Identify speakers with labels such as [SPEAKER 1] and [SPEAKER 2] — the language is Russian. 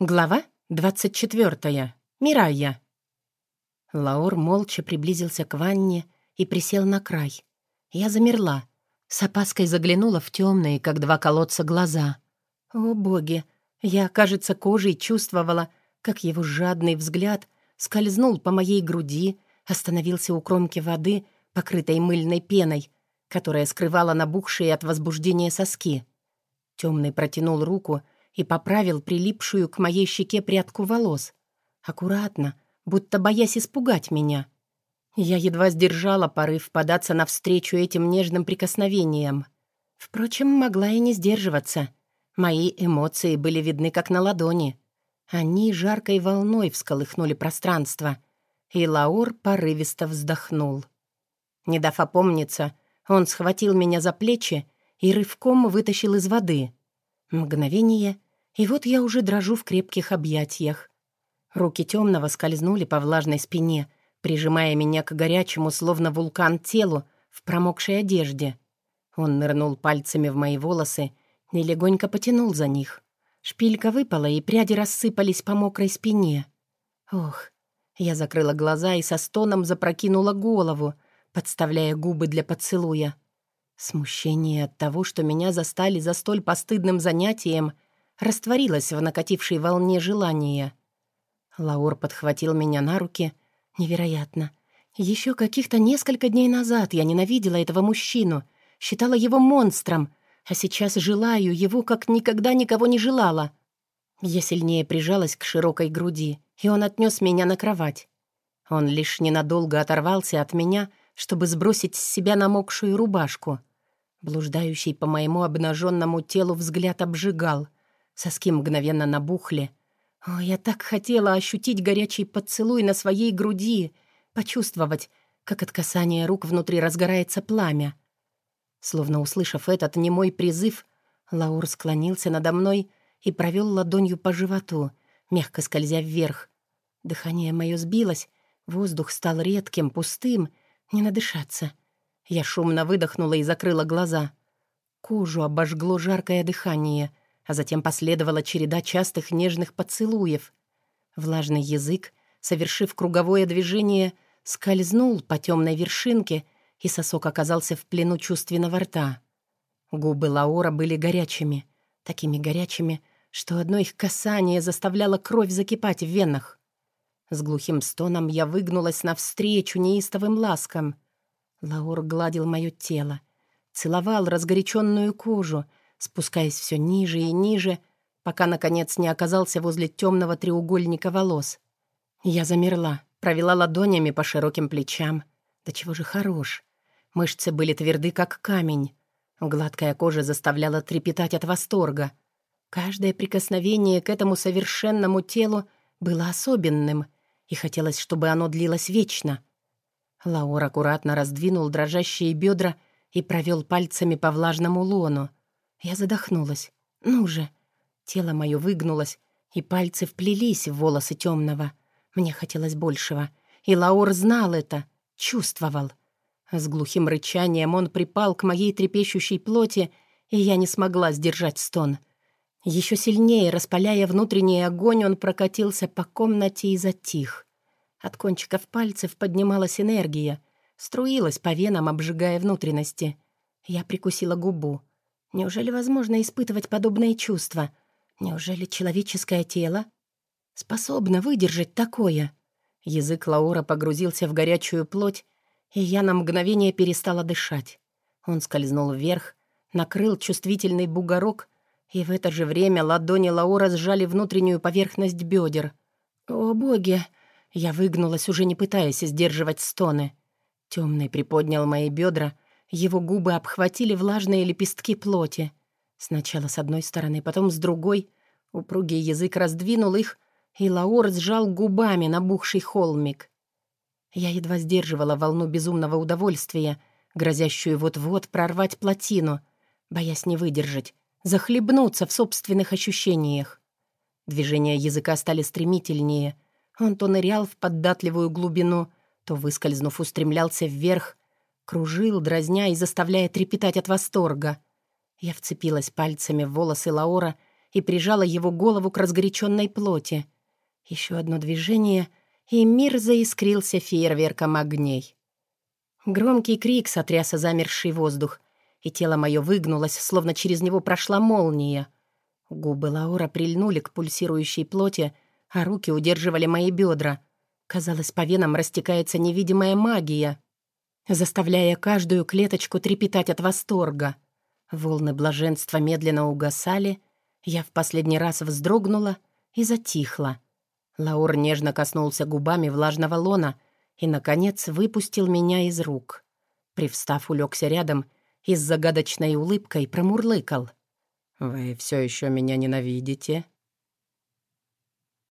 [SPEAKER 1] Глава 24. Мирайя. Лаур молча приблизился к ванне и присел на край. Я замерла. С опаской заглянула в темные, как два колодца, глаза. О, боги! Я, кажется, кожей чувствовала, как его жадный взгляд скользнул по моей груди, остановился у кромки воды, покрытой мыльной пеной, которая скрывала набухшие от возбуждения соски. Темный протянул руку — и поправил прилипшую к моей щеке прядку волос. Аккуратно, будто боясь испугать меня. Я едва сдержала порыв податься навстречу этим нежным прикосновениям. Впрочем, могла и не сдерживаться. Мои эмоции были видны как на ладони. Они жаркой волной всколыхнули пространство, и Лаур порывисто вздохнул. Не дав опомниться, он схватил меня за плечи и рывком вытащил из воды. Мгновение, и вот я уже дрожу в крепких объятиях. Руки темного скользнули по влажной спине, прижимая меня к горячему, словно вулкан, телу в промокшей одежде. Он нырнул пальцами в мои волосы и легонько потянул за них. Шпилька выпала, и пряди рассыпались по мокрой спине. Ох, я закрыла глаза и со стоном запрокинула голову, подставляя губы для поцелуя. Смущение от того, что меня застали за столь постыдным занятием — растворилась в накатившей волне желания. Лаур подхватил меня на руки. Невероятно. Еще каких-то несколько дней назад я ненавидела этого мужчину, считала его монстром, а сейчас желаю его, как никогда никого не желала. Я сильнее прижалась к широкой груди, и он отнес меня на кровать. Он лишь ненадолго оторвался от меня, чтобы сбросить с себя намокшую рубашку. Блуждающий по моему обнаженному телу взгляд обжигал. Соски мгновенно набухли. О, я так хотела ощутить горячий поцелуй на своей груди, почувствовать, как от касания рук внутри разгорается пламя. Словно услышав этот немой призыв, Лаур склонился надо мной и провел ладонью по животу, мягко скользя вверх. Дыхание мое сбилось, воздух стал редким, пустым, не надышаться. Я шумно выдохнула и закрыла глаза. Кожу обожгло жаркое дыхание — а затем последовала череда частых нежных поцелуев. Влажный язык, совершив круговое движение, скользнул по темной вершинке, и сосок оказался в плену чувственного рта. Губы Лаура были горячими, такими горячими, что одно их касание заставляло кровь закипать в венах. С глухим стоном я выгнулась навстречу неистовым ласкам. Лаур гладил мое тело, целовал разгоряченную кожу — спускаясь все ниже и ниже, пока, наконец, не оказался возле темного треугольника волос. Я замерла, провела ладонями по широким плечам. Да чего же хорош. Мышцы были тверды, как камень. Гладкая кожа заставляла трепетать от восторга. Каждое прикосновение к этому совершенному телу было особенным, и хотелось, чтобы оно длилось вечно. Лаур аккуратно раздвинул дрожащие бедра и провел пальцами по влажному лону. Я задохнулась. «Ну же!» Тело мое выгнулось, и пальцы вплелись в волосы темного. Мне хотелось большего. И Лаур знал это, чувствовал. С глухим рычанием он припал к моей трепещущей плоти, и я не смогла сдержать стон. Еще сильнее, распаляя внутренний огонь, он прокатился по комнате и затих. От кончиков пальцев поднималась энергия, струилась по венам, обжигая внутренности. Я прикусила губу. Неужели возможно испытывать подобные чувства? Неужели человеческое тело способно выдержать такое? Язык Лаура погрузился в горячую плоть, и я на мгновение перестала дышать. Он скользнул вверх, накрыл чувствительный бугорок, и в это же время ладони Лаура сжали внутреннюю поверхность бедер. «О, боги!» Я выгнулась, уже не пытаясь сдерживать стоны. Темный приподнял мои бедра, его губы обхватили влажные лепестки плоти. Сначала с одной стороны, потом с другой. Упругий язык раздвинул их, и Лаур сжал губами набухший холмик. Я едва сдерживала волну безумного удовольствия, грозящую вот-вот прорвать плотину, боясь не выдержать, захлебнуться в собственных ощущениях. Движения языка стали стремительнее. Он то нырял в поддатливую глубину, то, выскользнув, устремлялся вверх, Кружил, дразня и заставляя трепетать от восторга. Я вцепилась пальцами в волосы Лаора и прижала его голову к разгоряченной плоти. Еще одно движение, и мир заискрился фейерверком огней. Громкий крик сотряс замерзший воздух, и тело мое выгнулось, словно через него прошла молния. Губы Лаура прильнули к пульсирующей плоти, а руки удерживали мои бедра. Казалось, по венам растекается невидимая магия, заставляя каждую клеточку трепетать от восторга. Волны блаженства медленно угасали, я в последний раз вздрогнула и затихла. Лаур нежно коснулся губами влажного лона и, наконец, выпустил меня из рук. Привстав, улегся рядом и с загадочной улыбкой промурлыкал. «Вы все еще меня ненавидите?»